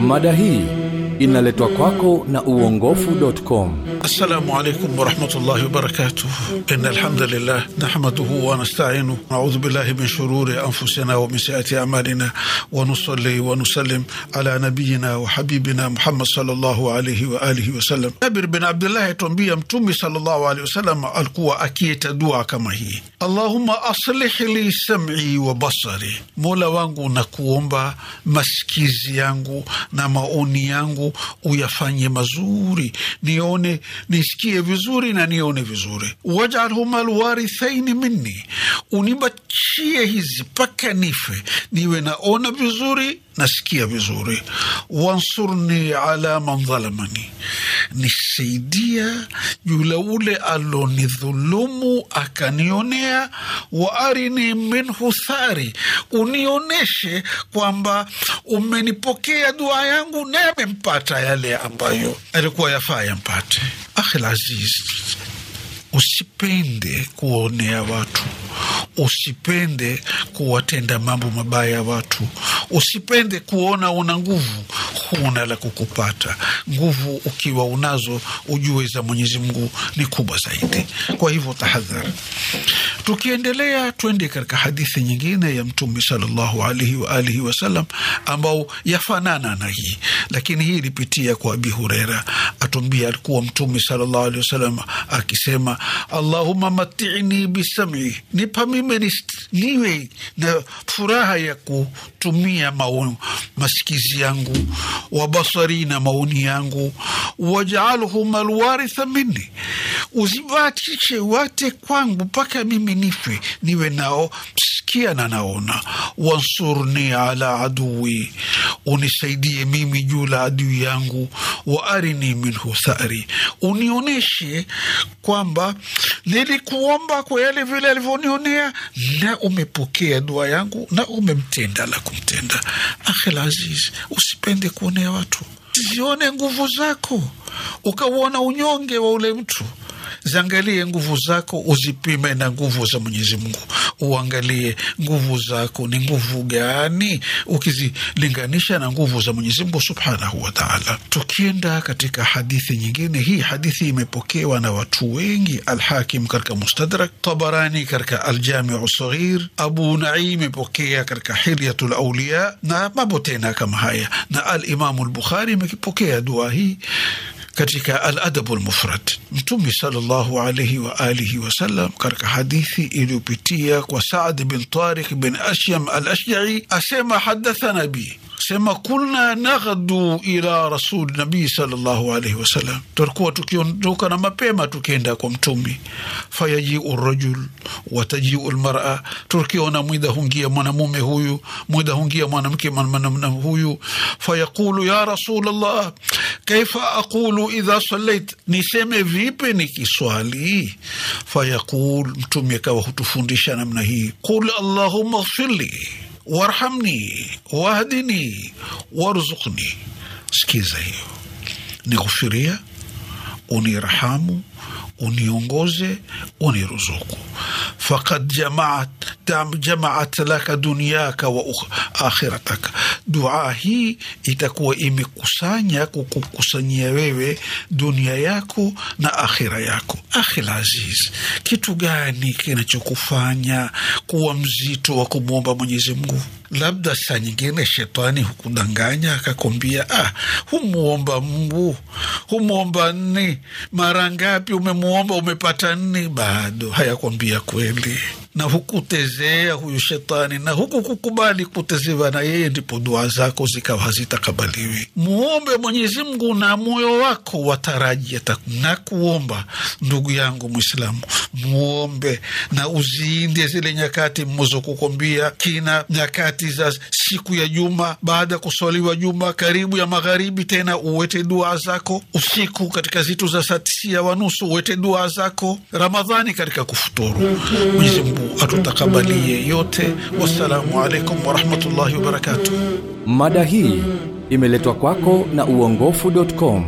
Mada hii inaletwa kwako na uongofu.com. السلام عليكم ورحمة الله وبركاته إن الحمد لله نحمده ونستعينه نعوذ بالله من شرور أنفسنا ومن سيئات أعمالنا ونصلي ونسلم على نبينا وحبيبنا محمد صلى الله عليه وآله وسلم جابر بن عبد الله tuambia mtume sallallahu alaihi wasallam alikuwa akiita dua kama hii allahumma aslih li sam'i wa basari mola wangu na kuomba masikizi yangu na maoni yangu uyafanye mazuri nione nisikie vizuri na nione vizuri. Wajalhuma alwarithaini minni. Unibachie hizi mpaka nife. Niwe naona vizuri nasikia vizuri. Wansurni ala man dhalamani nisaidia yule ule alonidhulumu akanionea wa arini minhu unioneshe kwamba umenipokea dua yangu na yamempata yale ambayo alikuwa yafaa yampate. Akhil aziz usipende kuonea watu. Usipende kuwatenda mambo mabaya watu. Usipende kuona una nguvu huna la kukupata. Nguvu ukiwa unazo ujue za mwenyezi mungu ni kubwa zaidi. Kwa hivyo tahadhari tukiendelea twende katika hadithi nyingine ya mtume sallallahu alaihi wa alihi wasallam ambao yafanana na hii. Lakini hii ilipitia kwa abi hureira atuambia alikuwa mtume sallallahu alaihi wasallam akisema allahuma matini bisami nipa mime niwe na furaha ya kutumia maoni, masikizi yangu wa basari na maoni yangu wajalhum alwaritha minni uzibatishe wate kwangu mpaka mimi nife niwe nao sikia na naona. Wansurni ala aduwi unisaidie mimi juu la adui yangu wa arini minhu thari. Unioneshe kwamba nilikuomba kwa yale vile alivyonionea na umepokea dua yangu na umemtenda la kumtenda. Akhil aziz usipende kuonea watu. Zione nguvu zako. Ukauona unyonge wa ule mtu ziangalie nguvu zako uzipime na nguvu za mwenyezi mungu. Uangalie nguvu zako ni nguvu gani ukizilinganisha na nguvu za mwenyezi mungu subhanahu wa taala. tukienda katika hadithi nyingine hii hadithi imepokewa na watu wengi. Alhakim katika mustadrak tabarani katika aljamiu saghir abu naim imepokea katika hilyatu laulia na mambo tena kama haya. Na alimamu lbukhari imepokea dua hii katika aladabu lmufrad mtume salllahu alaihi waalihi wasallam katika hadithi iliyopitia kwa saad bin Tarik bin ashyam al ashjai asema hadathana bi sema kulna naghdu ila rasul nabii salllahu alaihi wasallam tulikuwa tukiondoka na mapema tukienda kwa mtumi fayajiu rajul watajiu lmara tukiona mwidha hungia mwanamume huyu mwida hungia mwanamke huyu. Fayaqulu ya rasulllah kaifa aqulu idha sallait? Niseme vipi nikiswali fayaqul mtume akawa hutufundisha namna hii. Qul allahumma ghfirli warhamni wahdini warzuqni. Sikiza hiyo. Nighufiria unirahamu uniongoze uniruzuku. Fakad jamaat, jamaat laka dunyaka wa akhirataka. Dua hii itakuwa imekusanya kukukusanyia wewe dunia yako na akhira yako. Akhil aziz kitu gani kinachokufanya kuwa mzito wa kumwomba mwenyezi mungu? Labda saa nyingine shetani hukudanganya akakwambia ah, humwomba mungu? Humwomba nni mara ngapi umemwomba? Umepata nni bado hayakwambia kweli na hukutezea huyu shetani na huku kukubali kutezewa na yeye ndipo dua zako zikawa hazitakabaliwi. Muombe mwenyezi mungu na moyo wako watarajia na kuomba. Ndugu yangu mwislamu muombe na uziinde zile nyakati mmozokukwambia kina nyakati za siku ya juma baada ya kuswaliwa juma karibu ya magharibi tena uwete dua zako. Usiku katika zitu za saa tisia wanusu uwete dua zako. Ramadhani katika kufuturu. Mwenyezi mungu atutakabalie yote wassalamu alaikum warahmatullahi wabarakatuh Mada hii imeletwa kwako na uongofu.com.